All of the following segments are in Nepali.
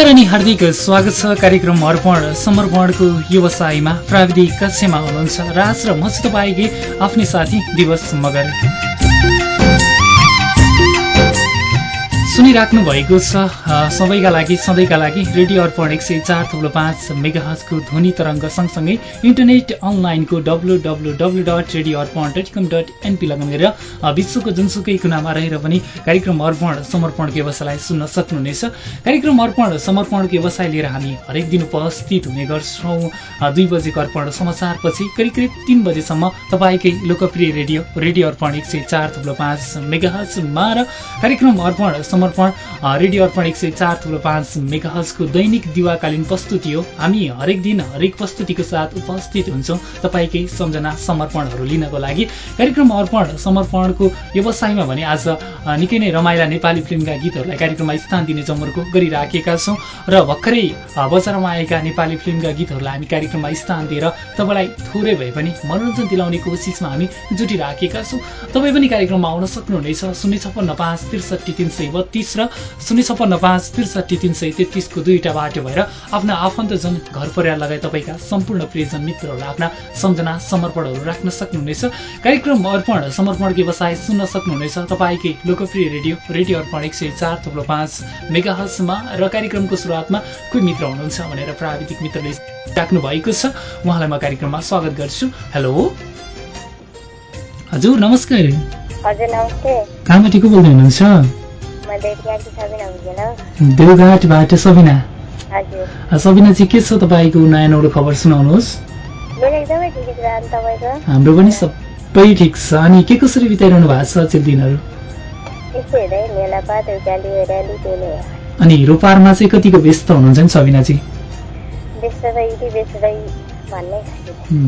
नमस्कार अनि हार्दिक स्वागत छ कार्यक्रम अर्पण समर्पणको व्यवसायमा प्राविधिक कक्षमा हुनुहुन्छ राज र म तपाईँकी आफ्नै साथी दिवस मगर। सुनिराख्नु भएको छ सबैका लागि सधैँका लागि रेडियो अर्पण एक सय चार थुप्रो पाँच मेगाहजको ध्वनि तरङ्ग सँगसँगै इन्टरनेट अनलाइनको W W W dot radio Arpan dot com dot NP log on गरेर विश्वको जुनसुकै कुनामा रहेर पनि कार्यक्रम अर्पण समर्पणको व्यवसायलाई सुन्न सक्नुहुनेछ। कार्यक्रम अर्पण समर्पणको व्यवसाय लिएर हामी हरेक दिन उपस्थित हुने गर्छौँ। दुई बजेको अर्पण समाचारपछि करिब करिब तिन बजेसम्म तपाईँकै लोकप्रिय रेडियो रेडियो अर्पण एक सय चार थुप्रो पाँच मेगाहजमा र कार्यक्रम अर्पण समर्पण रेडियो अर्पण एक सय चार थुप्रो पाँच मेगाहजको दैनिक दिवाकालीन प्रस्तुति हो। हामी हरेक दिन हरेक प्रस्तुतिको साथ उपस्थित हुन्छौँ। तपाईँकै सम्झना समर्पणहरू लिनको लागि। कार्यक्रम अर्पण समर्पणको व्यवसायमा भने आज निकै नै रमाइला नेपाली फिल्मका गीतहरूलाई कार्यक्रममा स्थान दिने जमर्को गरिराखेका छौँ। र भर्खरै बजारमा आएका नेपाली फिल्मका गीतहरूलाई हामी कार्यक्रममा स्थान दिएर तपाईँलाई थोरै भए पनि मनोरञ्जन दिलाउने कोसिसमा हामी जुटिराखेका छौँ। तपाईँ पनि कार्यक्रममा आउन सक्नुहुनेछ। शून्य छप्पन्न पाँच त्रिसठी तिन सय बत्तिस र शून्य छप्पन्न पाँच त्रिसठी तिन सय तेत्तिसको दुईवटा बाटो भएर आफ्ना आफन्तजन घर परिवार लगायत तपाईँका सम्पूर्ण प्रियजन मित्रहरूलाई आफ्ना सम्झना समर्पणहरू राख्न सक्नुहुनेछ। कार्यक्रम अर्पण समर्पण व्यवसाय सुन्न सक्नुहुनेछ। तपाईँकै लोकप्रिय रेडियो रेडियो अर्पण एक सय चार थुप्रो पाँच मेगाहसमा र कार्यक्रमको सुरुवातमा कोही मित्र हुनुहुन्छ भनेर प्राविधिक मित्रले राख्नु भएको छ। उहाँलाई म कार्यक्रममा स्वागत गर्छु। हेलो। हजुर नमस्कार। हजुर नमस्ते। कहाँबाट को बोल्दै हुनुहुन्छ? देवघाटबाट सबिना। सबिना चाहिँ के छ तपाईँको नयाँ नौलो खबर सुनाउनुहोस्। हाम्रो पनि सबै ठिक छ अनि के कसरी बिताइरहनु भएको छ अचेल दिनहरू? अनि हिरो पारमा चाहिँ कतिको व्यस्त हुनुहुन्छ नि सबिनाजी?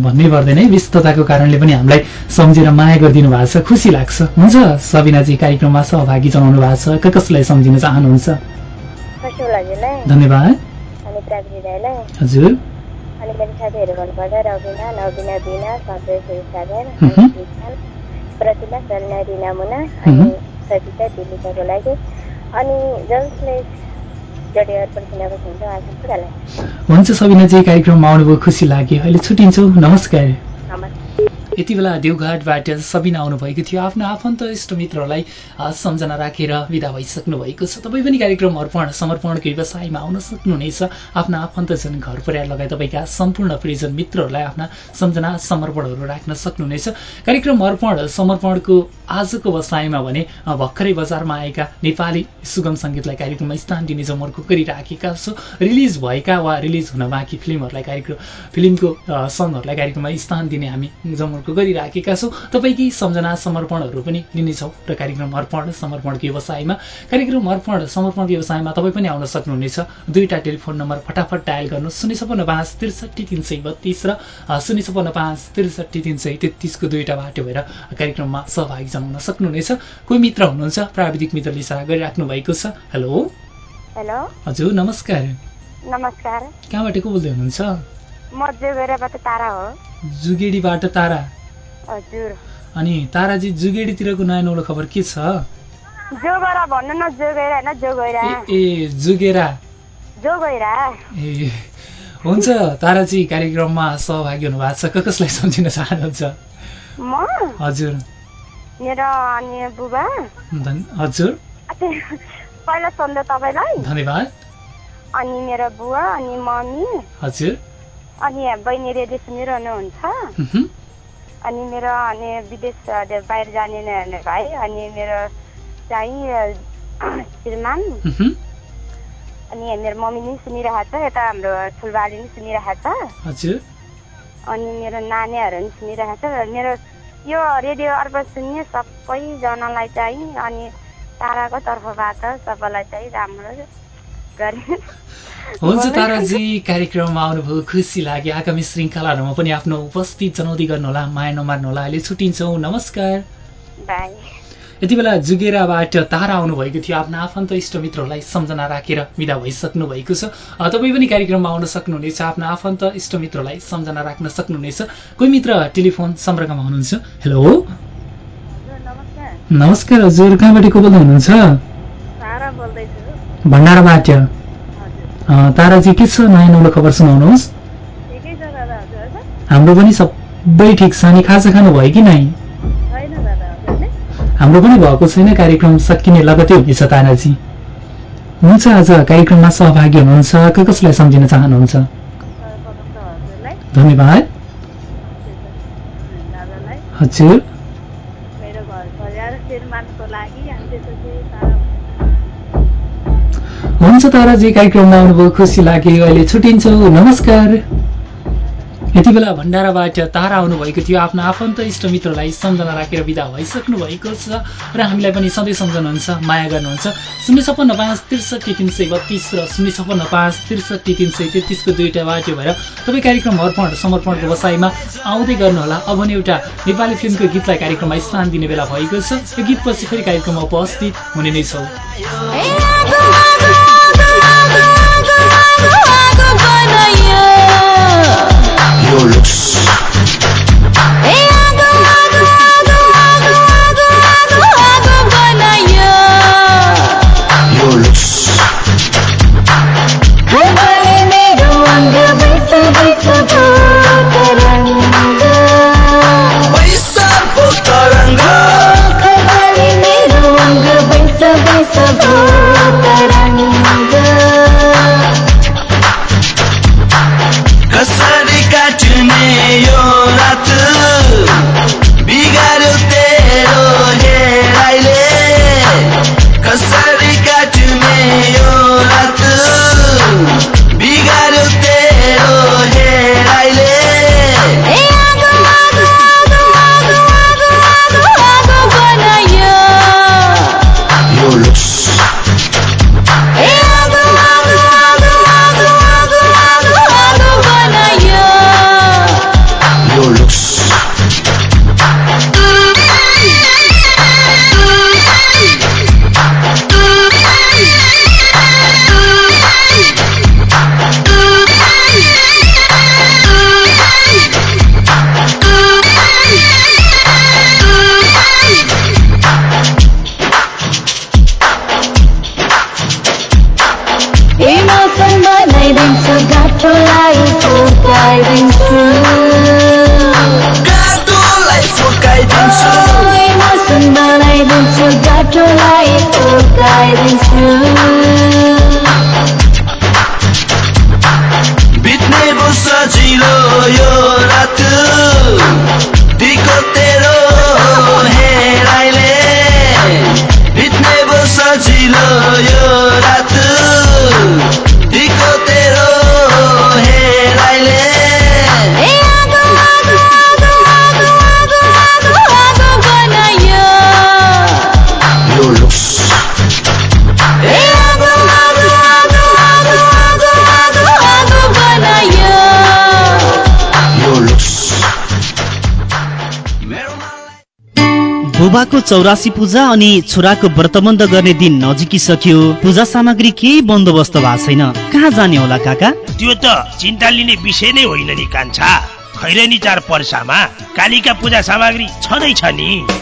भन्नै पर्दैन है। व्यस्तताको कारणले पनि हामीलाई सम्झेर माया गरिदिनु भएको छ खुसी लाग्छ। हुन्छ सबिनाजी कार्यक्रममा सहभागी जनाउनु भएको छ। कसलाई सम्झिन चाहनुहुन्छ? धन्यवाद। हजुर। अनि मेरो साथीहरू भन्नुपर्दा रविना नविना बिना सन्तोष सागर प्रतिभा सलिना रिना मुना अनि सविता दिल्लीको लागि। अनि जसले हुन्छ सबिनाजी कार्यक्रममा आउनुभयो खुसी लाग्यो। अहिले छुट्टिन्छौँ। नमस्कार। यति बेला देवघाटबाट सबिना आउनुभएको थियो। आफ्नो आफन्त इष्टमित्रहरूलाई सम्झना राखेर विदा भइसक्नु भएको छ। तपाईँ पनि कार्यक्रम अर्पण समर्पणको व्यवसायमा आउन सक्नुहुनेछ। आफ्ना आफन्तजन घर परिवार लगायत तपाईँका सम्पूर्ण प्रियजन मित्रहरूलाई आफ्ना सम्झना समर्पणहरू राख्न सक्नुहुनेछ। कार्यक्रम अर्पण समर्पणको आजको व्यवसायमा भने भर्खरै बजारमा आएका नेपाली सुगम सङ्गीतलाई कार्यक्रममा स्थान दिने जमर्को गरिराखेका छौँ। रिलिज भएका वा रिलिज हुन बाँकी फिल्महरूलाई कार्यक्रम फिल्मको सङ्गहरूलाई कार्यक्रममा स्थान दिने हामी जमर्को समर्पणको गरिराखेका छौँ। तपाईँकै सम्झना समर्पणहरू पनि लिनेछौँ र कार्यक्रम अर्पण समर्पणको व्यवसायमा। कार्यक्रम अर्पण समर्पण व्यवसायमा तपाईँ पनि आउन सक्नुहुनेछ। दुईवटा टेलिफोन नम्बर फटाफट डायल गर्नु शून्य छपन्न पाँच त्रिसठी तिन सय बत्तिस र शून्य छपन्न पाँच त्रिसठी तिन सय तेत्तिसको दुईवटा बाटो भएर कार्यक्रममा सहभागी जनाउन सक्नुहुनेछ। कोही मित्र हुनुहुन्छ? प्राविधिक मित्रले इसारा गरिराख्नु भएको छ। हेलो? हेलो? हजुर नमस्कार। नमस्कार। कहाँबाट को बोल्दै हुनुहुन्छ? म जुगेडीबाट तारा हो। जुगेडीबाट तारा। अनि ताराजी जुगेडीतिरको नयाँ नौलो खबर के छ? जोगरा भन्नु न जोगेरा हैन जोगैरा। ए जुगेरा। ए हुन्छ ताराजी कार्यक्रममा सहभागी हुनु भएको छ कसलाई सम्झिन चाहनुहुन्छ? म? हजुर। मेरो अनि बुबा। हजुर। पहिला सोध्नु तपाईँलाई। धन्यवाद। अनि मेरो बुवा अनि मम्मी। हजुर। अनि बहिनी रेडियो सुनिरहनुहुन्छ अनि मेरो अनि विदेश बाहिर जाने भाइ। अनि मेरो चाहिँ श्रीमान। अनि मेरो मम्मी नै सुनिरहेको छ यता हाम्रो ठुलबाडी नै सुनिरहेको छ अनि मेरो नानीहरू पनि सुनिरहेको छ मेरो यो रेडियो अर्ब सुन्ने सबैजनालाई चाहिँ। अनि ताराको तर्फबाट सबैलाई चाहिँ राम्रो हुन्छ ताराजी कार्यक्रममा आउनुभयो खुसी लाग्यो। आगामी श्रृङ्खलाहरूमा पनि आफ्नो उपस्थित जनाउँदै गर्नुहोला माया नमार्नुहोला। अहिले छुट्टिन्छौँ। नमस्कार। यति बेला जुगेराबाट तारा आउनुभएको थियो। आफ्नो आफन्त इष्टमित्रहरूलाई सम्झना राखेर विदा भइसक्नु भएको छ तपाईँ पनि कार्यक्रममा आउन सक्नुहुनेछ। आफ्नो आफन्त इष्टमित्रलाई सम्झना राख्न सक्नुहुनेछ। कोही मित्र टेलिफोन सम्पर्कमा हुनुहुन्छ? हेलो? नमस्कार हजुर। कहाँबाट को बोल्दै हुनुहुन्छ? भण्डाराबाट ताराजी के छ नयाँ नौलो खबर सुनाउनुहोस्? हाम्रो पनि सबै ठिक छ। अनि खाजा खानु भयो कि नै? हाम्रो पनि भएको छैन। कार्यक्रम सकिने लगतै हुनेछ ताराजी। हुन्छ आज कार्यक्रममा सहभागी हुनुहुन्छ। के कसलाई सम्झिन चाहनुहुन्छ? धन्यवाद। हजुर। हुन्छ ताराजी कार्यक्रममा आउनुभयो खुसी लाग्यो अहिले छुट्टिन्छौँ नमस्कार। यति बेला भण्डाराबाट तारा आउनुभएको थियो। आफ्नो आफन्त इष्टमित्रलाई सम्झना राखेर विदा भइसक्नु भएको छ र हामीलाई पनि सधैँ सम्झनुहुन्छ माया गर्नुहुन्छ। शून्य छप्पन्न पाँच त्रिसठी तिन सय बत्तिस र शून्य छप्पन्न पाँच त्रिसठी तिन सय तेत्तिसको दुईवटा बाटो भएर तपाईँ कार्यक्रम अर्पण समर्पणको बसाइमा आउँदै गर्नुहोला। अब भने एउटा नेपाली फिल्मको गीतलाई कार्यक्रममा स्थान दिने बेला भएको छ। यो गीतपछि फेरि कार्यक्रममा उपस्थित हुने नै छौँ। ídolos बुबाको चौरासी पूजा अनि छोराको व्रतबन्ध गर्ने दिन नजिकिसक्यो पूजा सामग्री केही बन्दोबस्त भएको छैन। कहाँ जाने होला काका? त्यो त चिन्ता लिने विषय नै होइन नि कान्छा। खैरनी चार पर्सामा कालीका पूजा सामग्री छँदैछ नि।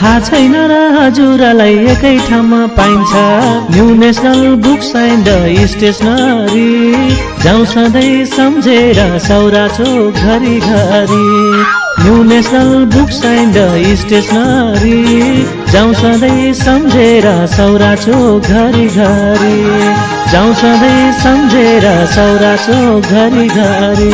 थाहा छैन र हजुरलाई एकै ठाउँमा पाइन्छ। New national books and stationery जाउँ सधैँ सम्झेर सौरा चोक घरि घरि। New national books and stationery जाउँ सधैँ सम्झेर सौरा चोक घरि घरि। जाउँ सधैँ सम्झेर सौरा चोक घरि घरि।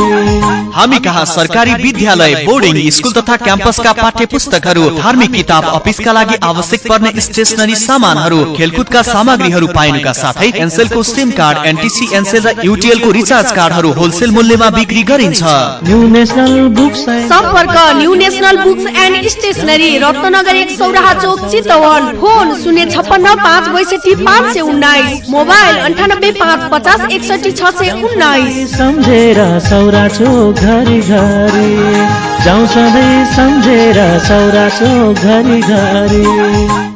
हामी कहाँ सरकारी विद्यालय बोर्डिङ स्कुल तथा क्याम्पसका पाठ्य पुस्तकहरू धार्मिक किताब अफिसका लागि आवश्यक पर्ने स्टेसनरी सामानहरू खेलकुदका सामग्रीहरू पाइनुका साथै एनसेलको सिम कार्ड एनटिसी एनसेल र युटिएलको रिचार्ज कार्डहरू होलसेल मूल्यमा बिक्री गरिन्छ। न्यु नेसनल बुक्स सम्पर्क new national books and stationery Ratnanagar एक सौराहा चोक चितवन फोन शून्य छप्पन्न पाँच बैसठी पाँच सय उन्नाइस मोबाइल अन्ठानब्बे पाँच पचास एकसठी छ सय उन्नाइस। सम्झेर सौरा चोक घरि घरि जाउँ सधैँ सम्झेर सौरा चोक घरि घरि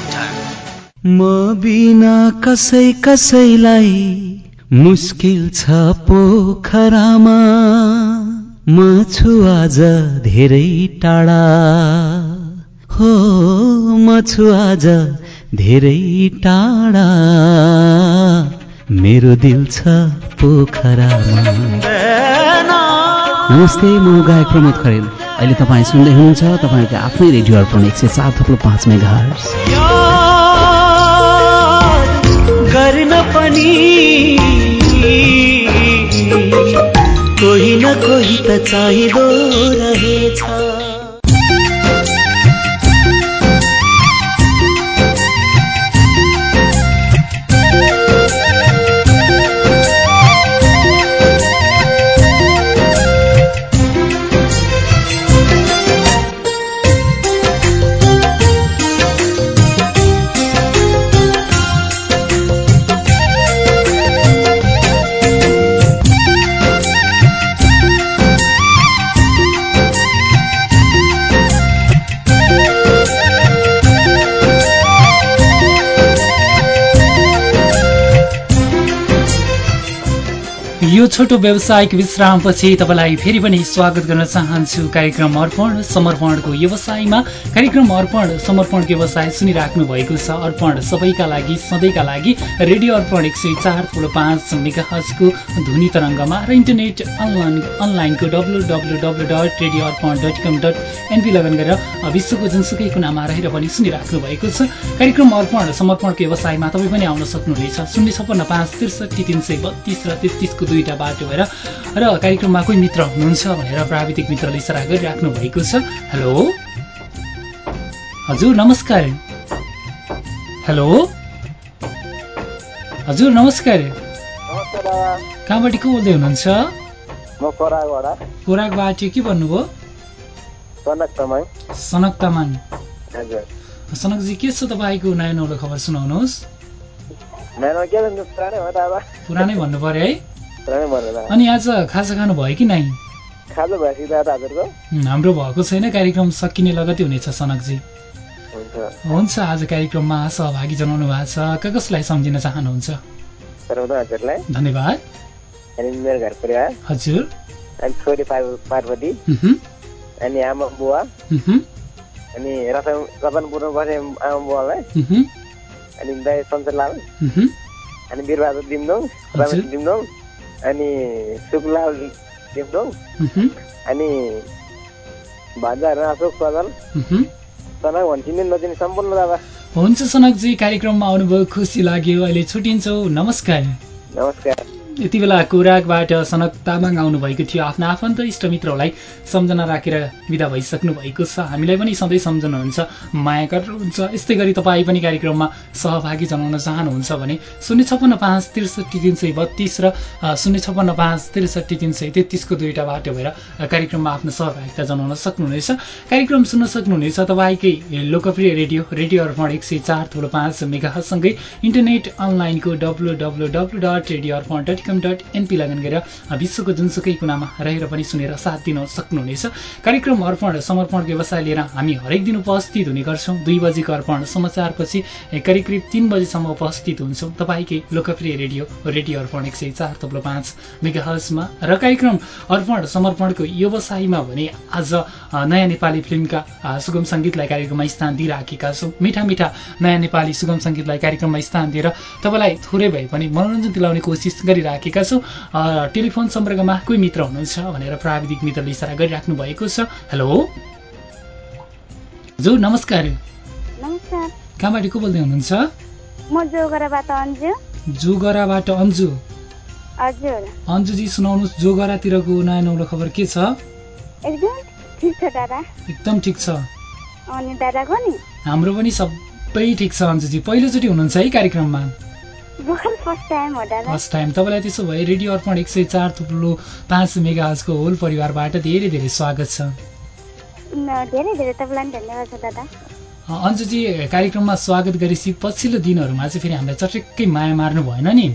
म बिना कसै कसैलाई मुस्किल छ पोखरामा। म छु आज धेरै टाढा। हो म छु आज धेरै टाढा। मेरो दिल छ पोखरामा। नमस्ते म गायक प्रमोद खरेल। अहिले तपाईँ सुन्दै हुनुहुन्छ तपाईँको आफ्नै रेडियो अर्पण एक सय चार थप्लो पाँच मेगा गर्न पनि। कोही न कोही त चाहिँदो रहेछ। यो छोटो व्यावसायिक विश्रामपछि तपाईँलाई फेरि पनि स्वागत गर्न चाहन्छु। कार्यक्रम अर्पण समर्पणको व्यवसायमा कार्यक्रम अर्पण समर्पणको व्यवसाय सुनिराख्नु भएको छ। अर्पण सबैका लागि सधैँका लागि रेडियो अर्पण एक सय चार थोलो पाँच मेगाहजको ध्वनि तरङ्गमा र इन्टरनेट अनलाइन अनलाइनको W W W dot radio Arpan dot com dot NP log on गरेर विश्वको जुनसुकै कुनामा रहेर पनि सुनिराख्नु भएको छ। कार्यक्रम अर्पण समर्पणको व्यवसायमा तपाईँ पनि आउन सक्नुहुनेछ। शून्य छप्पन्न पाँच त्रिसठी तिन सय बत्तिस र तेत्तिसको दुईवटा बाटो भएर र कार्यक्रममा कोही मित्र हुनुहुन्छ भनेर प्राविधिक मित्रले इसारा गरिराख्नु भएको छ। हेलो? हजुर नमस्कार। हेलो? हजुर नमस्कार। कहाँबाट को बोल्दै हुनुहुन्छ? खोराकबाट के भन्नुभयो? सनक तामाङ। सनकजी के छ तपाईँको नयाँ नौलो खबर सुनाउनुहोस्। पुरानै भन्नु पर्यो है। अनि आज खाजा खानु भयो कि नै हाम्रो भएको छैन कार्यक्रम सकिने लगतै हुनेछ सनकजी। हुन्छ। आज कार्यक्रममा सहभागी जनाउनु भएको छ। क कसलाई सम्झिन चाहनुहुन्छ? धन्यवाद। हजुर। अनि छोरी पार्वती। अनि आमा बुवा। अनि रतन रतनपुरमा बस्ने आमा बुवालाई। अनि दाई सञ्चरलाल अनि वीरबहादुर दिमदोङ दिमदोङ। अनि सुकलाल दिमदोङ अनि भान्जाहरू अशोक सदल सनक भन्छिने नचिने सम्पूर्ण दादा हुन्छ सनकजी कार्यक्रममा आउनुभयो खुसी लाग्यो अहिले छुट्टिन्छौँ नमस्कार। नमस्कार। यति बेला कोराकबाट सनक तामाङ आउनुभएको थियो आफ्ना आफन्त इष्टमित्रहरूलाई सम्झना राखेर विदा भइसक्नु भएको छ। हामीलाई पनि सधैँ सम्झनुहुन्छ माया गर्नुहुन्छ। यस्तै गरी तपाईँ पनि कार्यक्रममा सहभागी जनाउन चाहनुहुन्छ भने शून्य छप्पन्न पाँच त्रिसठी तिन सय बत्तिस र शून्य छप्पन्न पाँच त्रिसठी तिन सय तेत्तिसको दुईवटा बाटो भएर कार्यक्रममा आफ्नो सहभागिता जनाउन सक्नुहुनेछ। कार्यक्रम सुन्न सक्नुहुनेछ तपाईँकै लोकप्रिय रेडियो रेडियो अर्पण एक सय चार थोलो पाँच मेगासँगै इन्टरनेट अनलाइनको W W W dot radio Arpan dot com dot NP log on गरेर विश्वको जुनसुकै कुनामा रहेर पनि सुनेर साथ दिन सक्नुहुनेछ। कार्यक्रम अर्पण समर्पण व्यवसाय लिएर हामी हरेक दिन उपस्थित हुने गर्छौँ। दुई बजीको अर्पण समाचारपछि करिब करिब तिन बजीसम्म उपस्थित हुन्छौँ। तपाईँकै लोकप्रिय रेडियो रेडियो अर्पण एक सय चार थप्लो पाँच मेगा हर्समा र कार्यक्रम अर्पण समर्पणको व्यवसायमा भने आज नयाँ नेपाली फिल्मका सुगम सङ्गीतलाई कार्यक्रममा स्थान दिइराखेका छौँ। मिठा मिठा नयाँ नेपाली सुगम सङ्गीतलाई कार्यक्रममा स्थान दिएर तपाईँलाई थोरै भए पनि मनोरञ्जन दिलाउने कोसिस गरिराखेका छौँ। टेलिफोन सम्पर्कमा कोही मित्र हुनुहुन्छ भनेर प्राविधिक मित्रले इसारा गरिराख्नु भएको छ। हेलो? हजुर नमस्कार। नमस्कार। कहाँबाट को बोल्दै हुनुहुन्छ? जोगराबाट अन्जु। अन्जुजी सुनाउनुहोस् जोगरातिरको नयाँ नौलो खबर के छ? एकदम ठिक छ हाम्रो पनि सबै ठिक छ अन्जुजी। पहिलोचोटि हुनुहुन्छ है कार्यक्रममा। फर्स्ट टाइम तपाईँलाई त्यसो भए रेडियो अर्पण एक सय चार थुप्रो पाँच मेगाजको होल परिवारबाट धेरै धेरै स्वागत छ। अन्जुजी कार्यक्रममा स्वागत गरेपछि पछिल्लो दिनहरूमा चाहिँ फेरि हामीलाई चटक्कै माया मार्नु भएन नि?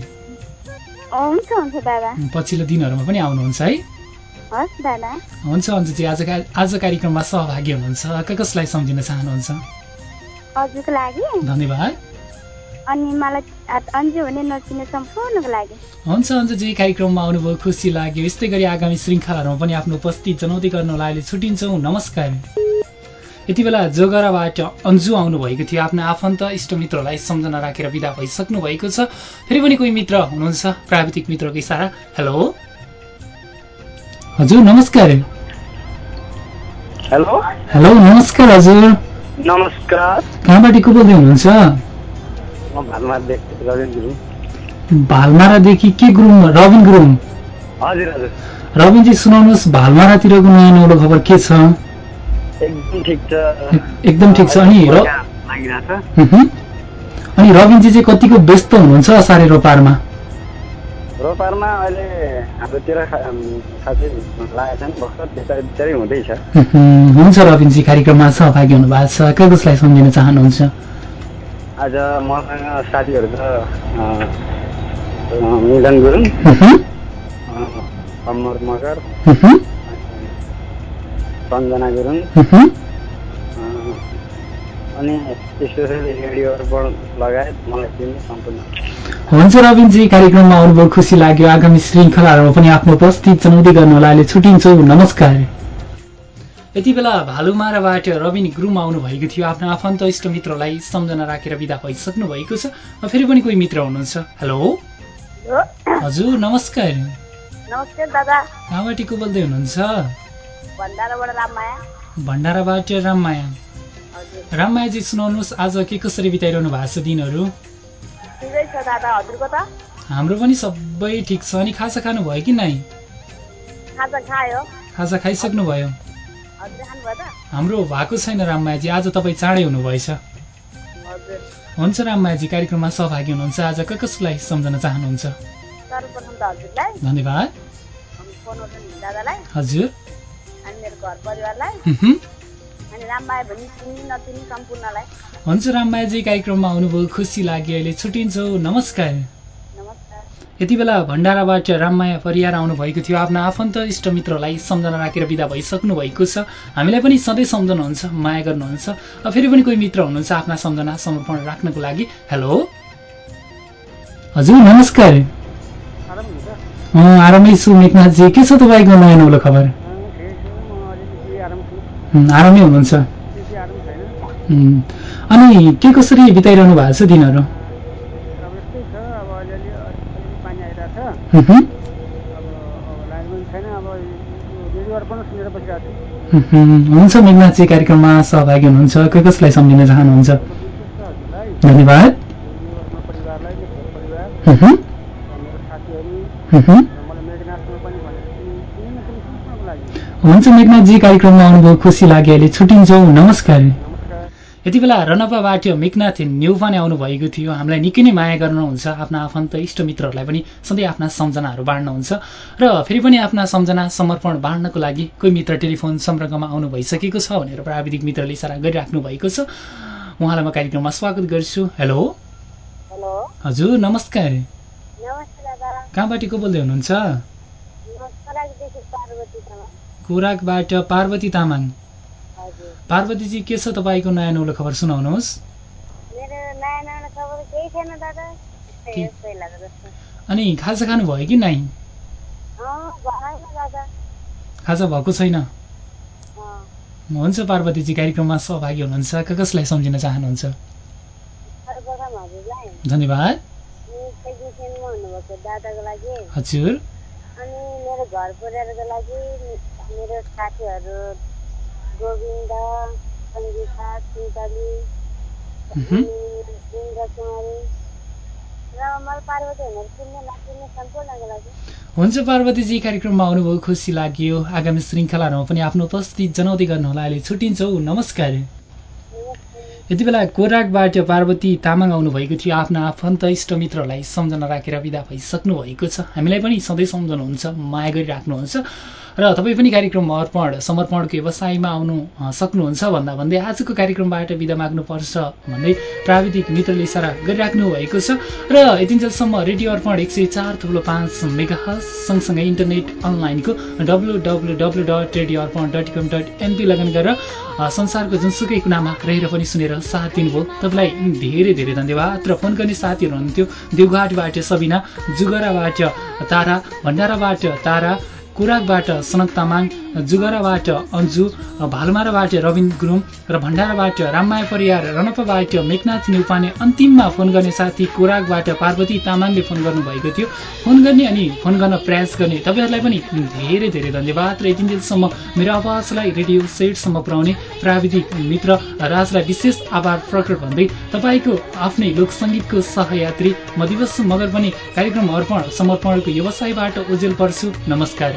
पछिल्लो दिनहरूमा पनि आउनुहुन्छ है? हुन्छ अन्जुजी आज आज कार्यक्रममा सहभागी हुनुहुन्छ। कसलाई सम्झिन चाहनुहुन्छ? धन्यवाद। अनि मलाई अन्जु हुने नचिने सम्पूर्णको लागि। हुन्छ अन्जुजी कार्यक्रममा आउनुभयो खुसी लाग्यो। यस्तै गरी आगामी श्रृङ्खलाहरूमा पनि आफ्नो उपस्थित जनाउँदै गर्नलाई अहिले छुट्टिन्छौँ नमस्कार। यति बेला जोगराबाट अन्जु आउनुभएको थियो। आफ्नो आफन्त इष्टमित्रलाई सम्झना राखेर विदा भइसक्नु भएको छ। फेरि पनि कोही मित्र हुनुहुन्छ? प्राविधिक मित्रको इसारा हेलो? हजुर नमस्कार। हेलो? हेलो नमस्कार हजुर। नमस्कार। कहाँबाट को बोल्दै हुनुहुन्छ? भालमारादेखि के गुरुङ? रविन गुरुङ। हजुर हजुर। रविनजी सुनाउनुहोस् भालमारातिरको नयाँ नौलो खबर के छ? एकदम ठिक छ। अनि अनि रविनजी चाहिँ कतिको व्यस्त हुनुहुन्छ असारे रोपारमा? रोपारमा अहिले हाम्रोतिर खासै लागेको छैन भर्खर बिस्तारै बिस्तारै हुँदैछ। हुन्छ रविनजी कार्यक्रममा सहभागी हुनुभएको छ। कसलाई सम्झिन चाहनुहुन्छ? आज मसँग साथीहरू छ मिलन गुरुङ अमर मगर सञ्जना गुरुङ अनि स्पेसली रेडियो लगायत मलाई चिन्ने सम्पूर्ण। हुन्छ रविनजी कार्यक्रममा आउनुभयो खुसी लाग्यो। आगामी श्रृङ्खलाहरूमा पनि आफ्नो उपस्थित जनाउँदै गर्नुहोला। अहिले छुट्टिन्छौँ। नमस्कार। यति बेला भालुमाराबाट रविन गुरुङ आउनु भएको थियो। आफ्नो आफन्त इष्टमित्रलाई सम्झना राखेर विदा भइसक्नु भएको छ फेरि पनि कोही मित्र हुनुहुन्छ। हेलो? हजुर नमस्कार। कहाँबाट को बोल्दै हुनुहुन्छ? भण्डाराबाट राममाया राममायाजी सुनाउनुहोस् आज के कसरी बिताइरहनु भएको छ दिनहरू? हाम्रो पनि सबै ठिक छ। अनि खाजा खानुभयो कि नै खाजा खाइसक्नुभयो। हाम्रो भएको छैन राममायाजी आज तपाईँ चाँडै हुनुभएछ। हुन्छ राममायाजी कार्यक्रममा सहभागी हुनुहुन्छ। आज क कसलाई सम्झन चाहनुहुन्छ? धन्यवाद। हजुर। हुन्छ राममायाजी कार्यक्रममा आउनुभयो। खुसी लाग्यो। अहिले छुट्टिन्छौँ। नमस्कार। यति बेला भण्डाराबाट राममाया परियार आउनुभएको थियो। आफ्ना आफन्त इष्टमित्रलाई सम्झना राखेर विदा भइसक्नु भएको छ। हामीलाई पनि सधैँ सम्झनुहुन्छ माया गर्नुहुन्छ। फेरि पनि कोही मित्र हुनुहुन्छ आफ्ना सम्झना समर्पण राख्नको लागि। हेलो? हजुर नमस्कार। आरामै छु मेघनाथजी। के छ तपाईँको नयाँ नौलो खबर? आरामै हुनुहुन्छ। अनि के कसरी बिताइरहनु भएको छ दिनहरू? हुँ हुन्छ मेघनाथजी कार्यक्रममा सहभागी हुनुहुन्छ। के कसलाई सम्झिन चाहनुहुन्छ? धन्यवाद। हुन्छ मेघनाथजी कार्यक्रममा आउनुभयो खुसी लाग्यो अहिले। छुट्टिन्छौँ। नमस्कार। यति बेला रनपाबाट मेघनाथ न्यौपाने आउनुभएको थियो। हामीलाई निकै नै माया गर्नुहुन्छ आफ्ना आफन्त इष्टमित्रहरूलाई पनि सधैँ आफ्ना सम्झनाहरू बाँड्नुहुन्छ र फेरि पनि आफ्ना सम्झना समर्पण बाँड्नको लागि कोही मित्र टेलिफोन सम्पर्कमा आउनु भइसकेको छ भनेर प्राविधिक मित्रले इसारा गरिराख्नु भएको छ। उहाँलाई म कार्यक्रममा स्वागत गर्छु। हेलो? हजुर नमस्कार। कहाँबाट को बोल्दै हुनुहुन्छ? म खोराकदेखि पार्वती तामाङ कोराकबाट पार्वती तामाङ हजुर पार्वतीजी के छ तपाईँको नयाँ नौलो खबर सुनाउनुहोस्। अनि खाजा खानुभयो कि नै अँ भएन दादा। खाजा भएको छैन? हुन्छ पार्वतीजी कार्यक्रममा सहभागी हुनुहुन्छ। कसलाई सम्झिन चाहनुहुन्छ? धन्यवाद। हजुर। अनि मेरो घर परिवारको लागि मेरो साथीहरू गोविन्द सङ्गीता सिन्ताली। इन्द्र कुमारी। हुन्छ पार्वतीजी कार्यक्रममा आउनुभयो खुसी लाग्यो। आगामी श्रृङ्खलाहरूमा पनि आफ्नो उपस्थित जनाउँदै गर्नुहोला। अहिले छुट्टिन्छौँ। नमस्कार। यति बेला कोराकबाट पार्वती तामाङ आउनुभएको थियो। आफ्ना आफन्त इष्टमित्रहरूलाई सम्झना राखेर विदा भइसक्नु भएको छ। हामीलाई पनि सधैँ सम्झनुहुन्छ माया गरिराख्नुहुन्छ र तपाईँ पनि कार्यक्रम अर्पण समर्पणको व्यवसायमा आउनु सक्नुहुन्छ भन्दा भन्दै आजको कार्यक्रमबाट विदा माग्नुपर्छ भन्दै प्राविधिक मित्रले इसारा गरिराख्नु भएको छ। र यतिन्जेलसम्म रेडियो अर्पण एक सय चार थुप्रो पाँच मेगा सँगसँगै इन्टरनेट अनलाइनको W W W dot radio Arpan dot com dot NP log on गरेर संसारको जुनसुकै कुनामा रहेर पनि सुनेर साथ दिनुभयो। तपाईँलाई धेरै धेरै धन्यवाद। र फोन गर्ने साथीहरू हुनुहुन्थ्यो। देवघाटबाट सबिना जुगराबाट तारा भण्डाराबाट तारा कुराकबाट सनक तामाङ जुगराबाट अन्जु भालमाराबाट रविन गुरुङ र भण्डाराबाट राममाया परियार रनपाबाट मेघनाथ न्युपाने अन्तिममा फोन गर्ने साथी कुराकबाट पार्वती तामाङले फोन गर्नुभएको थियो। फोन गर्ने अनि फोन गर्न प्रयास गर्ने तपाईँहरूलाई पनि धेरै धेरै धन्यवाद र यति दिनसम्म मेरो आवाजलाई रेडियो सेटसम्म पुर्याउने प्राविधिक मित्र राजलाई विशेष आभार प्रकट भन्दै तपाईँको आफ्नै लोकसङ्गीतको सहयात्री म दिवस मगर पनि कार्यक्रम अर्पण समर्पणको व्यवसायबाट ओजेल पर्छु। नमस्कार।